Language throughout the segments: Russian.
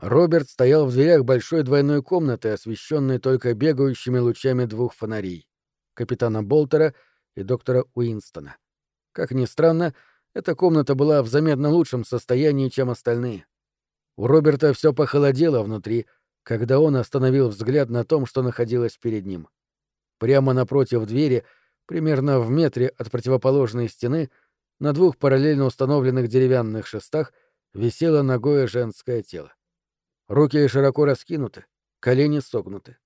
Роберт стоял в дверях большой двойной комнаты, освещенной только бегающими лучами двух фонарей — капитана Болтера и доктора Уинстона. Как ни странно, эта комната была в заметно лучшем состоянии, чем остальные. У Роберта все похолодело внутри, когда он остановил взгляд на том, что находилось перед ним. Прямо напротив двери, примерно в метре от противоположной стены, на двух параллельно установленных деревянных шестах висело ногое женское тело. Руки широко раскинуты, колени согнуты.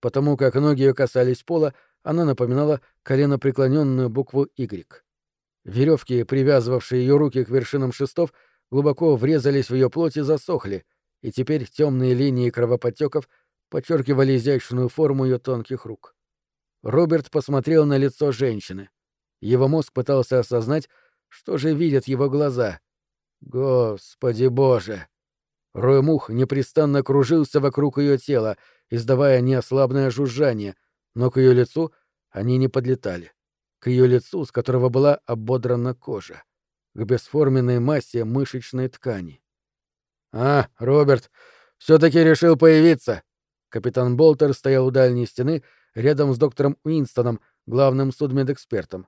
Потому как ноги ее касались пола, она напоминала коленопреклоненную букву «Y». Веревки, привязывавшие ее руки к вершинам шестов, глубоко врезались в ее плоть и засохли, и теперь темные линии кровоподтеков подчеркивали изящную форму ее тонких рук. Роберт посмотрел на лицо женщины. Его мозг пытался осознать, что же видят его глаза. Господи боже! Рой мух непрестанно кружился вокруг ее тела, издавая неослабное жужжание, но к ее лицу они не подлетали. К ее лицу, с которого была ободрана кожа. К бесформенной массе мышечной ткани. «А, Роберт, все-таки решил появиться!» Капитан Болтер стоял у дальней стены, рядом с доктором Уинстоном, главным судмедэкспертом.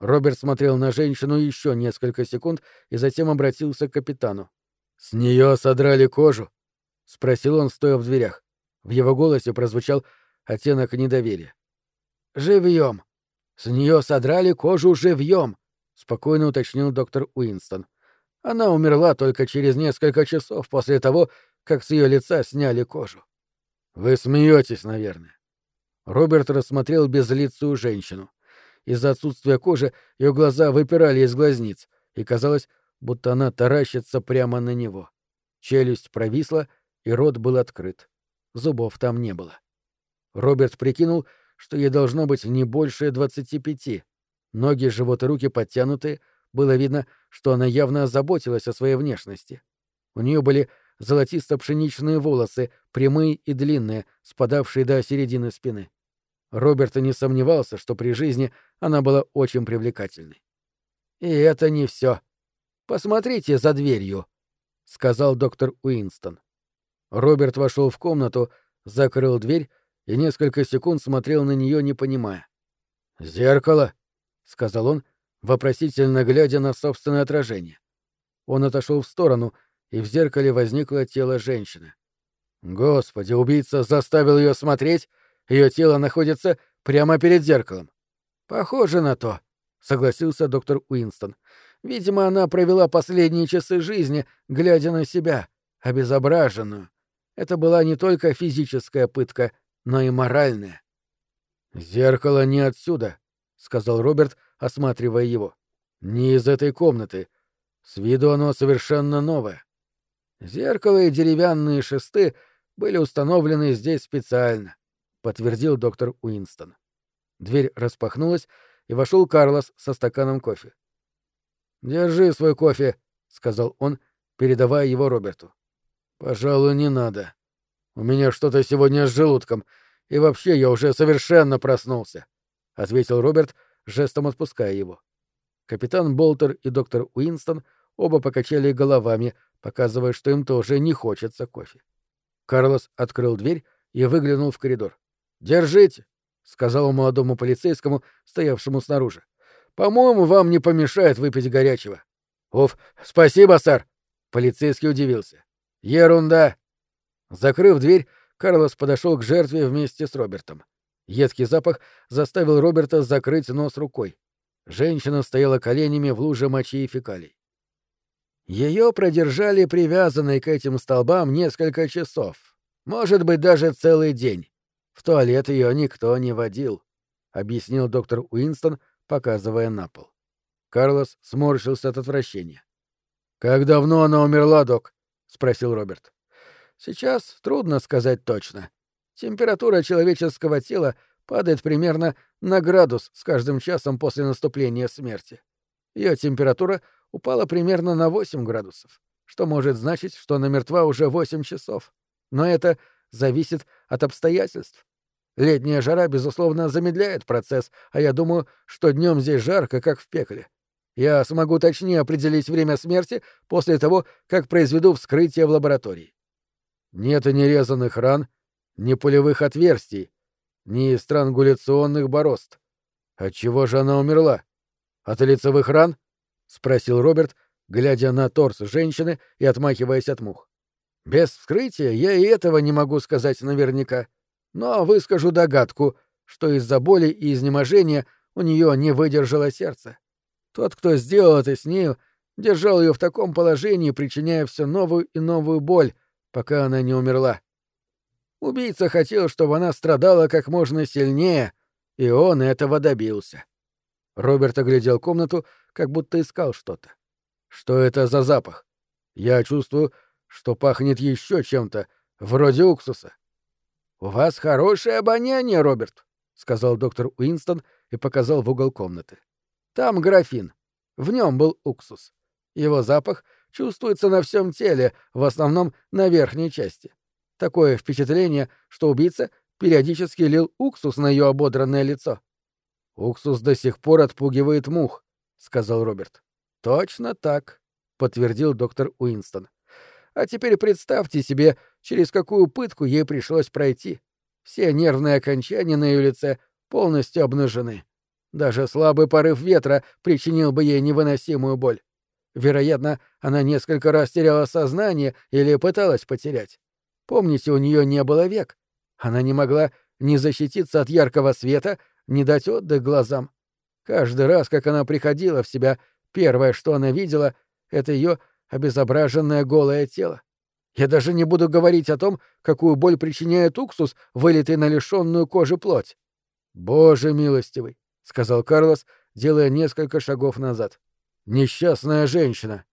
Роберт смотрел на женщину еще несколько секунд и затем обратился к капитану. «С нее содрали кожу?» — спросил он, стоя в дверях. В его голосе прозвучал оттенок недоверия. «Живьем. С нее содрали кожу живьем», — спокойно уточнил доктор Уинстон. «Она умерла только через несколько часов после того, как с ее лица сняли кожу». «Вы смеетесь, наверное». Роберт рассмотрел безлицую женщину. Из-за отсутствия кожи ее глаза выпирали из глазниц, и казалось, будто она таращится прямо на него. Челюсть провисла, и рот был открыт. Зубов там не было. Роберт прикинул, что ей должно быть не больше двадцати пяти. Ноги, живот и руки подтянутые, было видно, что она явно озаботилась о своей внешности. У нее были золотисто-пшеничные волосы, прямые и длинные, спадавшие до середины спины. Роберт не сомневался, что при жизни она была очень привлекательной. И это не все, Посмотрите за дверью, сказал доктор Уинстон. Роберт вошел в комнату, закрыл дверь и несколько секунд смотрел на нее, не понимая. Зеркало, сказал он, вопросительно глядя на собственное отражение. Он отошел в сторону, и в зеркале возникло тело женщины. Господи, убийца заставил ее смотреть, ее тело находится прямо перед зеркалом. Похоже на то, согласился доктор Уинстон. Видимо, она провела последние часы жизни, глядя на себя, обезображенную. Это была не только физическая пытка, но и моральная. «Зеркало не отсюда», — сказал Роберт, осматривая его. «Не из этой комнаты. С виду оно совершенно новое. Зеркало и деревянные шесты были установлены здесь специально», — подтвердил доктор Уинстон. Дверь распахнулась, и вошел Карлос со стаканом кофе. «Держи свой кофе», — сказал он, передавая его Роберту. «Пожалуй, не надо. У меня что-то сегодня с желудком, и вообще я уже совершенно проснулся», — ответил Роберт, жестом отпуская его. Капитан Болтер и доктор Уинстон оба покачали головами, показывая, что им тоже не хочется кофе. Карлос открыл дверь и выглянул в коридор. «Держите», — сказал молодому полицейскому, стоявшему снаружи. По-моему, вам не помешает выпить горячего. Уф, спасибо, сэр. Полицейский удивился. Ерунда. Закрыв дверь, Карлос подошел к жертве вместе с Робертом. Едкий запах заставил Роберта закрыть нос рукой. Женщина стояла коленями в луже мочи и фекалий. Ее продержали привязанной к этим столбам несколько часов. Может быть, даже целый день. В туалет ее никто не водил, — объяснил доктор Уинстон, — показывая на пол. Карлос сморщился от отвращения. «Как давно она умерла, док?» — спросил Роберт. «Сейчас трудно сказать точно. Температура человеческого тела падает примерно на градус с каждым часом после наступления смерти. Ее температура упала примерно на 8 градусов, что может значить, что она мертва уже 8 часов. Но это зависит от обстоятельств. Летняя жара, безусловно, замедляет процесс, а я думаю, что днем здесь жарко, как в пекле. Я смогу точнее определить время смерти после того, как произведу вскрытие в лаборатории. Нет и нерезанных ран, ни пулевых отверстий, ни странгуляционных борозд. Отчего же она умерла? От лицевых ран? — спросил Роберт, глядя на торс женщины и отмахиваясь от мух. Без вскрытия я и этого не могу сказать наверняка, но выскажу догадку, что из-за боли и изнеможения у нее не выдержало сердце. Тот, кто сделал это с нею, держал ее в таком положении, причиняя все новую и новую боль, пока она не умерла. Убийца хотел, чтобы она страдала как можно сильнее, и он этого добился. Роберт оглядел комнату, как будто искал что-то. Что это за запах? Я чувствую, что пахнет еще чем-то, вроде уксуса. У вас хорошее обоняние, Роберт, сказал доктор Уинстон и показал в угол комнаты. Там графин. В нем был уксус. Его запах чувствуется на всем теле, в основном на верхней части. Такое впечатление, что убийца периодически лил уксус на ее ободранное лицо. «Уксус до сих пор отпугивает мух», — сказал Роберт. «Точно так», — подтвердил доктор Уинстон. «А теперь представьте себе, через какую пытку ей пришлось пройти. Все нервные окончания на ее лице полностью обнажены. Даже слабый порыв ветра причинил бы ей невыносимую боль. Вероятно, она несколько раз теряла сознание или пыталась потерять. Помните, у нее не было век. Она не могла ни защититься от яркого света, ни дать отдых глазам. Каждый раз, как она приходила в себя, первое, что она видела, — это ее обезображенное голое тело. Я даже не буду говорить о том, какую боль причиняет уксус, вылитый на лишенную кожи плоть. «Боже милостивый», — сказал Карлос, делая несколько шагов назад. «Несчастная женщина».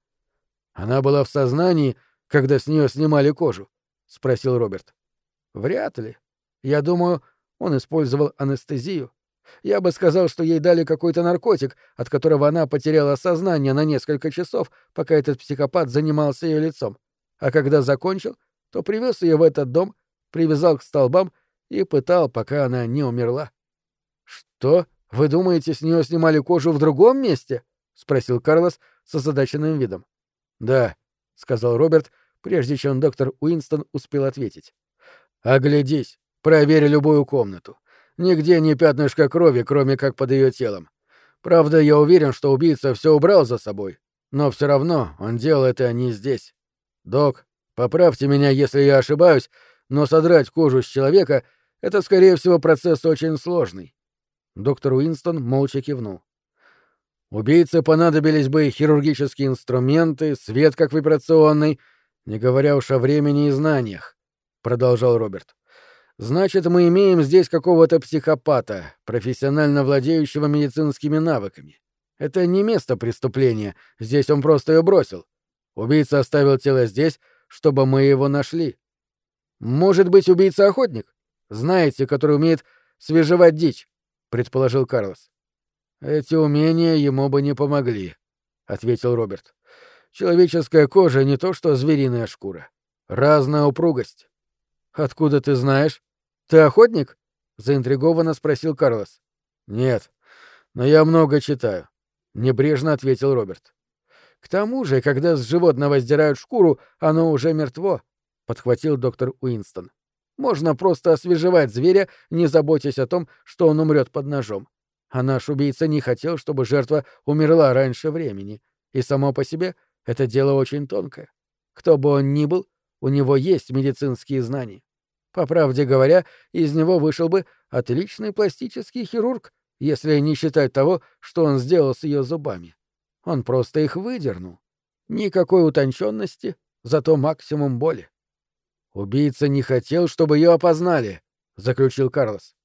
Она была в сознании, когда с нее снимали кожу. — спросил Роберт. «Вряд ли. Я думаю, он использовал анестезию. Я бы сказал, что ей дали какой-то наркотик, от которого она потеряла сознание на несколько часов, пока этот психопат занимался ее лицом. А когда закончил, то привез ее в этот дом, привязал к столбам и пытал, пока она не умерла. «Что? Вы думаете, с нее снимали кожу в другом месте?» — спросил Карлос с озадаченным видом. «Да», — сказал Роберт, прежде чем доктор Уинстон успел ответить. «Оглядись, проверь любую комнату. Нигде ни пятнышка крови, кроме как под ее телом. Правда, я уверен, что убийца все убрал за собой, но все равно он делал это не здесь. Док, поправьте меня, если я ошибаюсь, но содрать кожу с человека — это, скорее всего, процесс очень сложный». Доктор Уинстон молча кивнул. Убийце понадобились бы хирургические инструменты, свет как вибрационный — не говоря уж о времени и знаниях, продолжал Роберт. Значит, мы имеем здесь какого-то психопата, профессионально владеющего медицинскими навыками. Это не место преступления, здесь он просто ее бросил. Убийца оставил тело здесь, чтобы мы его нашли. Может быть, убийца-охотник? Знаете, который умеет свежевать дичь, предположил Карлос. Эти умения ему бы не помогли, ответил Роберт. Человеческая кожа не то что звериная шкура. Разная упругость. Откуда ты знаешь? Ты охотник? заинтригованно спросил Карлос. Нет, но я много читаю, небрежно ответил Роберт. К тому же, когда с животного сдирают шкуру, оно уже мертво, подхватил доктор Уинстон. Можно просто освежевать зверя, не заботясь о том, что он умрет под ножом. А наш убийца не хотел, чтобы жертва умерла раньше времени, и само по себе это дело очень тонкое. Кто бы он ни был, у него есть медицинские знания. По правде говоря, из него вышел бы отличный пластический хирург, если не считать того, что он сделал с ее зубами. Он просто их выдернул. Никакой утонченности, зато максимум боли. Убийца не хотел, чтобы ее опознали, заключил Карлос.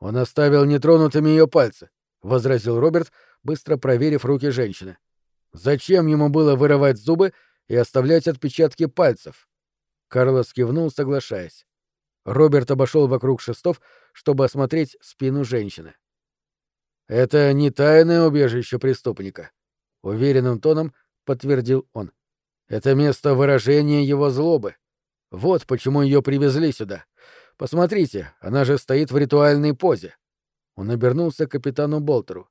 Он оставил нетронутыми ее пальцы, возразил Роберт, быстро проверив руки женщины. Зачем ему было вырывать зубы и оставлять отпечатки пальцев? Карлос кивнул, соглашаясь. Роберт обошел вокруг шестов, чтобы осмотреть спину женщины. «Это не тайное убежище преступника», — уверенным тоном подтвердил он. «Это место выражения его злобы. Вот почему ее привезли сюда. Посмотрите, она же стоит в ритуальной позе». Он обернулся к капитану Болтеру.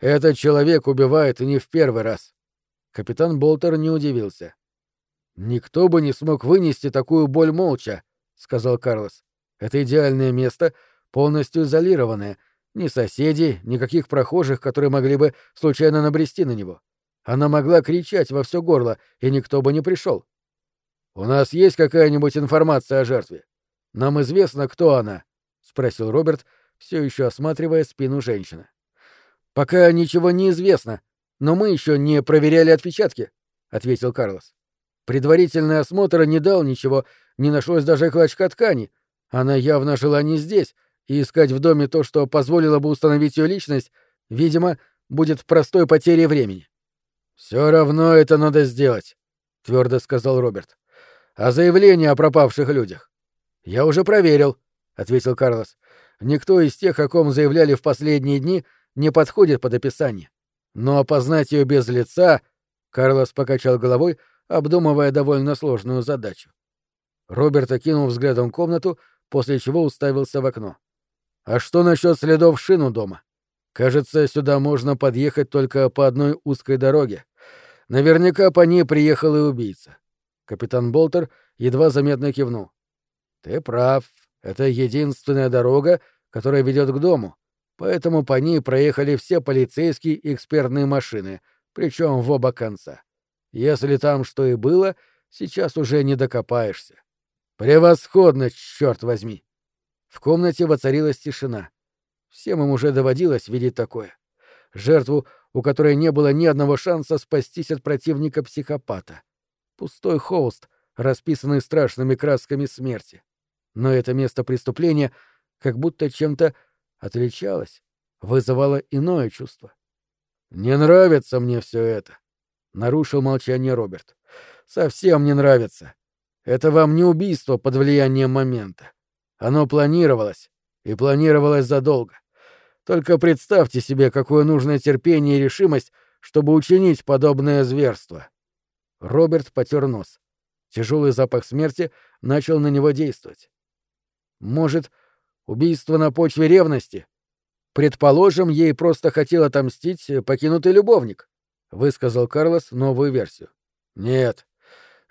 Этот человек убивает не в первый раз. Капитан Болтер не удивился. Никто бы не смог вынести такую боль молча, сказал Карлос. Это идеальное место, полностью изолированное. Ни соседей, никаких прохожих, которые могли бы случайно набрести на него. Она могла кричать во все горло, и никто бы не пришел. У нас есть какая-нибудь информация о жертве? Нам известно, кто она? спросил Роберт, все еще осматривая спину женщины. Пока ничего не известно, но мы еще не проверяли отпечатки, ответил Карлос. Предварительный осмотр не дал ничего, не нашлось даже клочка ткани. Она явно жила не здесь, и искать в доме то, что позволило бы установить ее личность, видимо, будет простой потерей времени. Все равно это надо сделать, твердо сказал Роберт. А заявление о пропавших людях? Я уже проверил, ответил Карлос. Никто из тех, о ком заявляли в последние дни, не подходит под описание. Но опознать ее без лица, Карлос покачал головой, обдумывая довольно сложную задачу. Роберт окинул взглядом комнату, после чего уставился в окно. «А что насчет следов шин у дома? Кажется, сюда можно подъехать только по одной узкой дороге. Наверняка по ней приехал и убийца». Капитан Болтер едва заметно кивнул. «Ты прав. Это единственная дорога, которая ведет к дому, поэтому по ней проехали все полицейские и экспертные машины, причем в оба конца. Если там что и было, сейчас уже не докопаешься. Превосходно, черт возьми! В комнате воцарилась тишина. Всем им уже доводилось видеть такое. Жертву, у которой не было ни одного шанса спастись от противника-психопата. Пустой холст, расписанный страшными красками смерти. Но это место преступления как будто чем-то отличалось, вызывало иное чувство. «Не нравится мне все это», — нарушил молчание Роберт. «Совсем не нравится. Это вам не убийство под влиянием момента. Оно планировалось, и планировалось задолго. Только представьте себе, какое нужно терпение и решимость, чтобы учинить подобное зверство». Роберт потер нос. Тяжелый запах смерти начал на него действовать. «Может, убийство на почве ревности?» Предположим, ей просто хотел отомстить покинутый любовник высказал Карлос новую версию. Нет,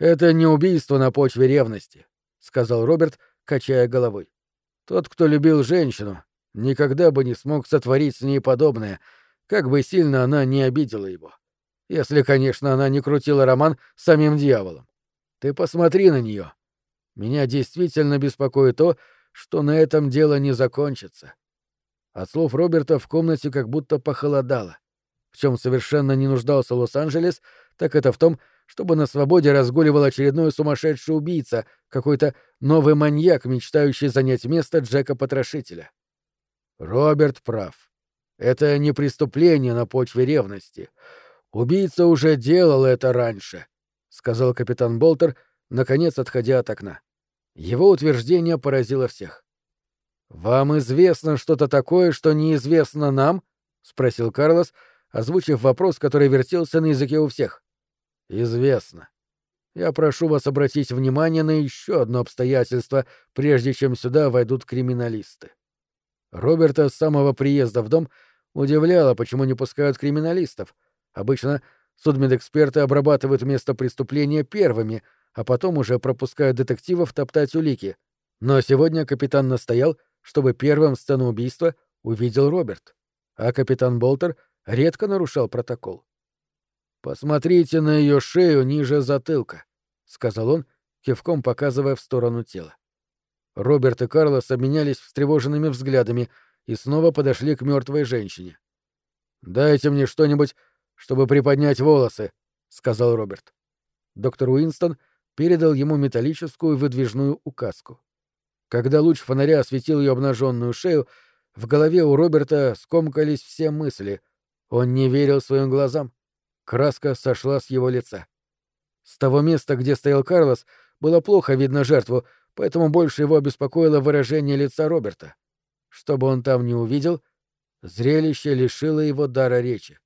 это не убийство на почве ревности, сказал Роберт, качая головой. Тот, кто любил женщину, никогда бы не смог сотворить с ней подобное, как бы сильно она не обидела его. Если, конечно, она не крутила роман с самим дьяволом. Ты посмотри на нее. Меня действительно беспокоит то, что на этом дело не закончится. От слов Роберта в комнате как будто похолодало. В чем совершенно не нуждался Лос-Анджелес, так это в том, чтобы на свободе разгуливал очередной сумасшедший убийца, какой-то новый маньяк, мечтающий занять место Джека-потрошителя. Роберт прав. Это не преступление на почве ревности. Убийца уже делал это раньше, — сказал капитан Болтер, наконец отходя от окна. Его утверждение поразило всех. «Вам известно что-то такое, что неизвестно нам?» — спросил Карлос, — озвучив вопрос, который вертелся на языке у всех. «Известно. Я прошу вас обратить внимание на еще одно обстоятельство, прежде чем сюда войдут криминалисты». Роберта с самого приезда в дом удивляло, почему не пускают криминалистов. Обычно судмедэксперты обрабатывают место преступления первыми, а потом уже пропускают детективов топтать улики. Но сегодня капитан настоял, чтобы первым сцену убийства увидел Роберт. А капитан Болтер — редко нарушал протокол. «Посмотрите на ее шею ниже затылка», — сказал он, кивком показывая в сторону тела. Роберт и Карлос обменялись встревоженными взглядами и снова подошли к мертвой женщине. «Дайте мне что-нибудь, чтобы приподнять волосы», — сказал Роберт. Доктор Уинстон передал ему металлическую выдвижную указку. Когда луч фонаря осветил ее обнаженную шею, в голове у Роберта скомкались все мысли, он не верил своим глазам. Краска сошла с его лица. С того места, где стоял Карлос, было плохо видно жертву, поэтому больше его обеспокоило выражение лица Роберта. Что бы он там не увидел, зрелище лишило его дара речи.